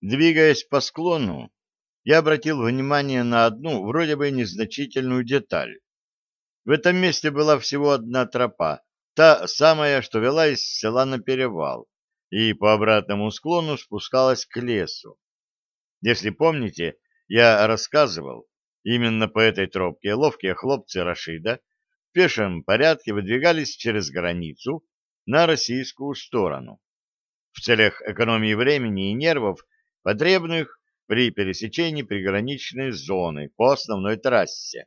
Двигаясь по склону, я обратил внимание на одну, вроде бы незначительную деталь. В этом месте была всего одна тропа, та самая, что вела из села на перевал, и по обратному склону спускалась к лесу. Если помните, я рассказывал, именно по этой тропке ловкие хлопцы Рашида в пешем порядке выдвигались через границу на российскую сторону. В целях экономии времени и нервов, потребных при пересечении приграничной зоны по основной трассе.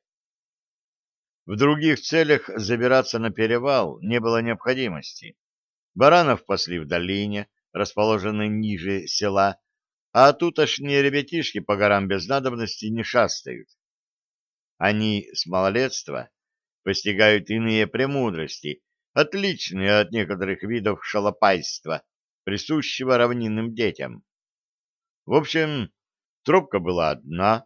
В других целях забираться на перевал не было необходимости. Баранов пасли в долине, расположенной ниже села, а тутошние ребятишки по горам без надобности не шастают. Они с малолетства постигают иные премудрости, отличные от некоторых видов шалопайства, присущего равнинным детям. В общем, тропка была одна,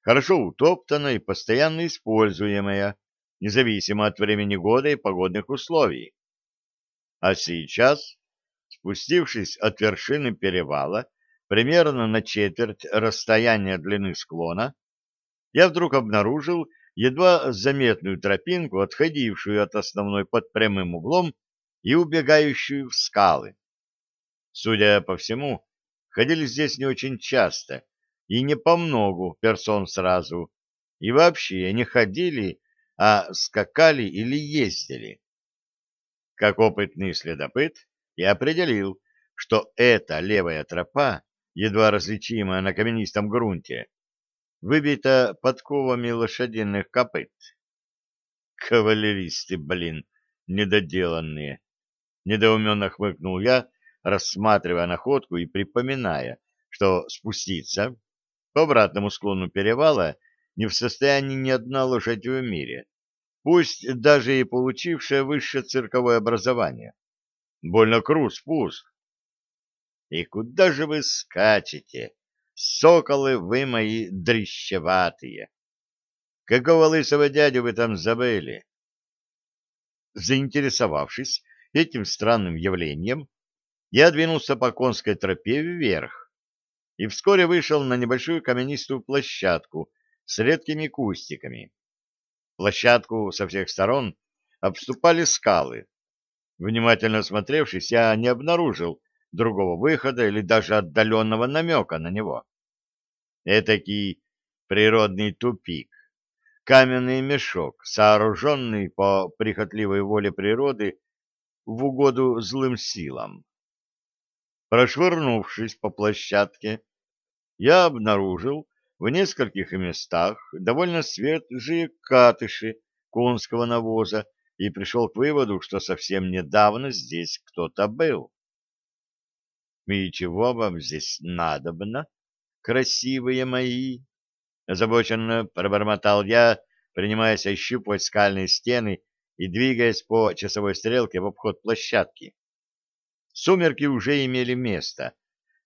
хорошо утоптанная и постоянно используемая, независимо от времени года и погодных условий. А сейчас, спустившись от вершины перевала, примерно на четверть расстояния длины склона, я вдруг обнаружил едва заметную тропинку, отходившую от основной под прямым углом и убегающую в скалы. Судя по всему, ходили здесь не очень часто и не по многу персон сразу, и вообще не ходили, а скакали или ездили. Как опытный следопыт, я определил, что эта левая тропа, едва различимая на каменистом грунте, выбита подковами лошадиных копыт. Кавалеристы, блин, недоделанные. Недоуменно хмыкнул я, рассматривая находку и припоминая, что спуститься по обратному склону перевала не в состоянии ни одна лошадь в мире, пусть даже и получившая высшее цирковое образование. Больно крут спуск. И куда же вы скачете, соколы вы мои дрищеватые? Какого лысого дядю вы там забыли? Заинтересовавшись этим странным явлением, я двинулся по конской тропе вверх и вскоре вышел на небольшую каменистую площадку с редкими кустиками. Площадку со всех сторон обступали скалы. Внимательно осмотревшись, я не обнаружил другого выхода или даже отдаленного намека на него. Этакий природный тупик, каменный мешок, сооруженный по прихотливой воле природы в угоду злым силам. Прошвырнувшись по площадке, я обнаружил в нескольких местах довольно свежие катыши конского навоза и пришел к выводу, что совсем недавно здесь кто-то был. «И чего вам здесь надобно, красивые мои?» Озабоченно пробормотал я, принимаясь ощупывать скальные стены и двигаясь по часовой стрелке в обход площадки. Сумерки уже имели место.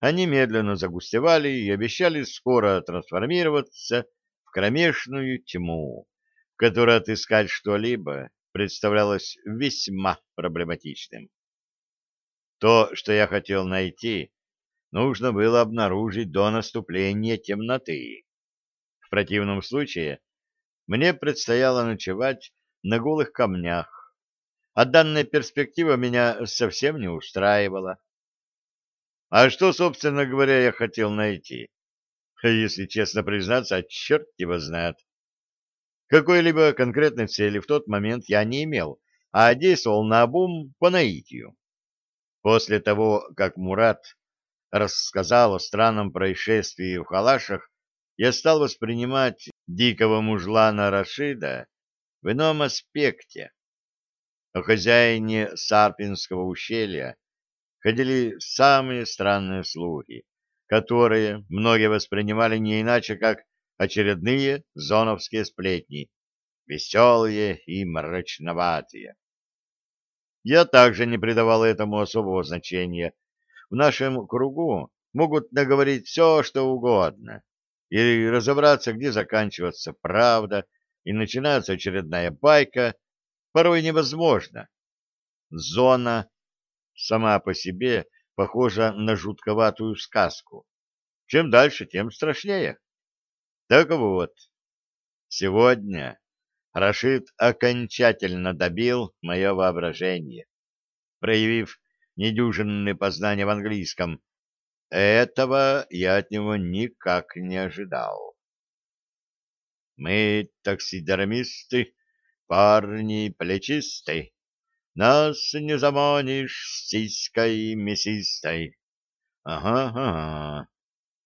Они медленно загустевали и обещали скоро трансформироваться в кромешную тьму, в которой отыскать что-либо представлялось весьма проблематичным. То, что я хотел найти, нужно было обнаружить до наступления темноты. В противном случае мне предстояло ночевать на голых камнях, а данная перспектива меня совсем не устраивала. А что, собственно говоря, я хотел найти? Если честно признаться, черт его знает. Какой-либо конкретной цели в тот момент я не имел, а действовал на обум по наитию. После того, как Мурат рассказал о странном происшествии в Халашах, я стал воспринимать дикого мужлана Рашида в ином аспекте. О хозяине Сарпинского ущелья ходили самые странные слухи, которые многие воспринимали не иначе, как очередные зоновские сплетни, веселые и мрачноватые. Я также не придавал этому особого значения. В нашем кругу могут наговорить все, что угодно, и разобраться, где заканчивается правда и начинается очередная байка, порой невозможно. Зона сама по себе похожа на жутковатую сказку. Чем дальше, тем страшнее. Так вот, сегодня Рашид окончательно добил мое воображение, проявив недюжинные познания в английском. Этого я от него никак не ожидал. Мы, таксидермисты, парни плечисты, нас не заманишь сиськой мясистой. Ага, ага.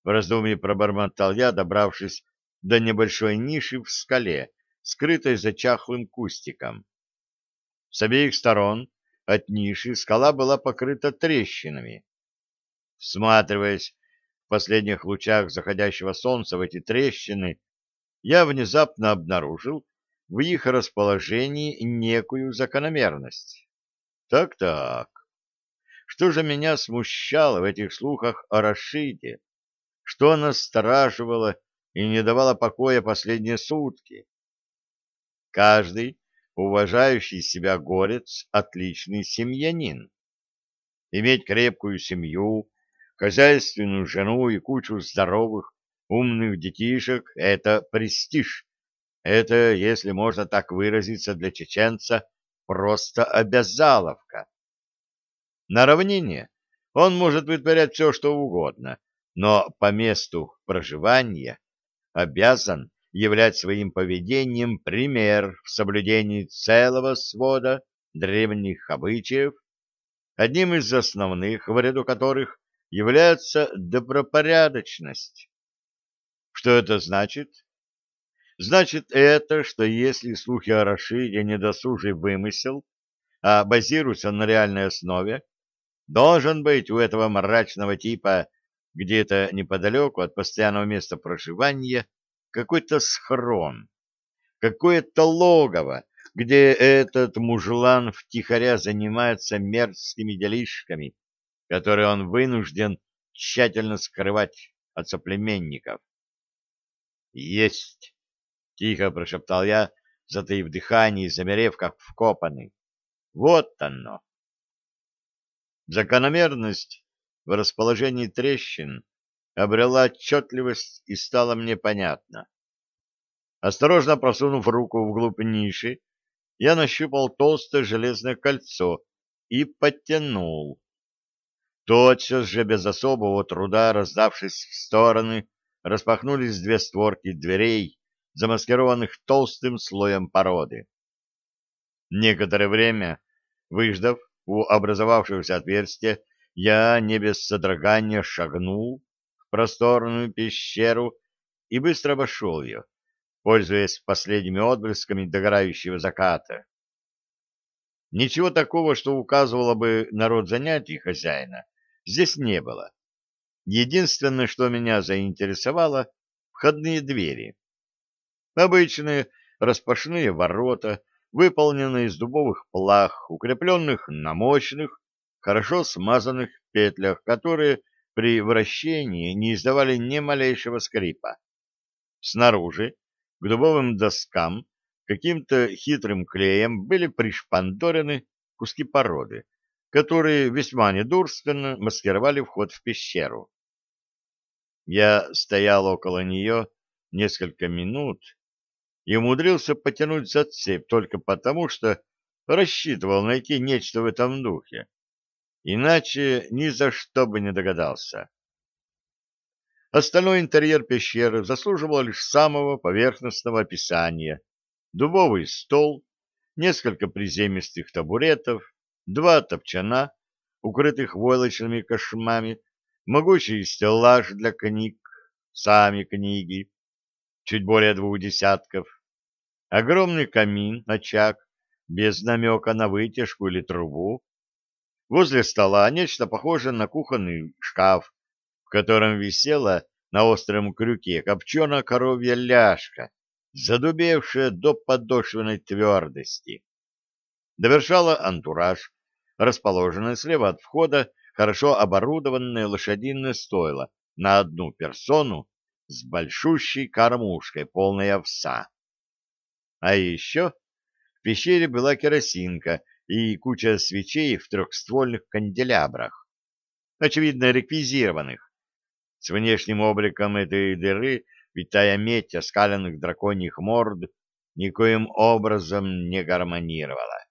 В раздумье пробормотал я, добравшись до небольшой ниши в скале, скрытой за чахлым кустиком. С обеих сторон от ниши скала была покрыта трещинами. Всматриваясь в последних лучах заходящего солнца в эти трещины, я внезапно обнаружил в их расположении некую закономерность. Так-так, что же меня смущало в этих слухах о Рашиде? Что настораживало и не давало покоя последние сутки? Каждый уважающий себя горец — отличный семьянин. Иметь крепкую семью, хозяйственную жену и кучу здоровых, умных детишек — это престиж. Это, если можно так выразиться для чеченца, просто обязаловка. На равнине он может вытворять все, что угодно, но по месту проживания обязан являть своим поведением пример в соблюдении целого свода древних обычаев, одним из основных, в ряду которых является добропорядочность. Что это значит? Значит это, что если слухи о Рашиде недосужий вымысел, а базируются на реальной основе, должен быть у этого мрачного типа где-то неподалеку от постоянного места проживания какой-то схрон, какое-то логово, где этот мужлан втихаря занимается мерзкими делишками, которые он вынужден тщательно скрывать от соплеменников. «Есть!» — тихо прошептал я, затаив дыхание и замерев, как вкопанный. «Вот оно!» Закономерность в расположении трещин обрела отчетливость и стала мне понятна. Осторожно просунув руку вглубь ниши, я нащупал толстое железное кольцо и подтянул. Тотчас же без особого труда, раздавшись в стороны, распахнулись две створки дверей, замаскированных толстым слоем породы. Некоторое время, выждав у образовавшегося отверстия, я не без содрогания шагнул в просторную пещеру и быстро обошел ее, пользуясь последними отблесками догорающего заката. Ничего такого, что указывало бы народ занятий хозяина, здесь не было. Единственное, что меня заинтересовало — входные двери. Обычные распашные ворота, выполненные из дубовых плах, укрепленных на мощных, хорошо смазанных петлях, которые при вращении не издавали ни малейшего скрипа. Снаружи, к дубовым доскам, каким-то хитрым клеем были пришпандорены куски породы, которые весьма недурственно маскировали вход в пещеру. Я стоял около нее несколько минут и умудрился потянуть за цепь только потому, что рассчитывал найти нечто в этом духе. Иначе ни за что бы не догадался. Остальной интерьер пещеры заслуживал лишь самого поверхностного описания. Дубовый стол, несколько приземистых табуретов, два топчана, укрытых войлочными кошмами, могучий стеллаж для книг, сами книги, чуть более двух десятков, огромный камин, очаг, без намека на вытяжку или трубу, возле стола нечто похожее на кухонный шкаф, в котором висела на остром крюке копченая коровья ляжка, задубевшая до подошвенной твердости. Довершала антураж, расположенный слева от входа хорошо оборудованное лошадиное стойло на одну персону с большущей кормушкой, полной овса. А еще в пещере была керосинка и куча свечей в трехствольных канделябрах, очевидно реквизированных, С внешним обликом этой дыры витая медь оскаленных драконьих морд никоим образом не гармонировала.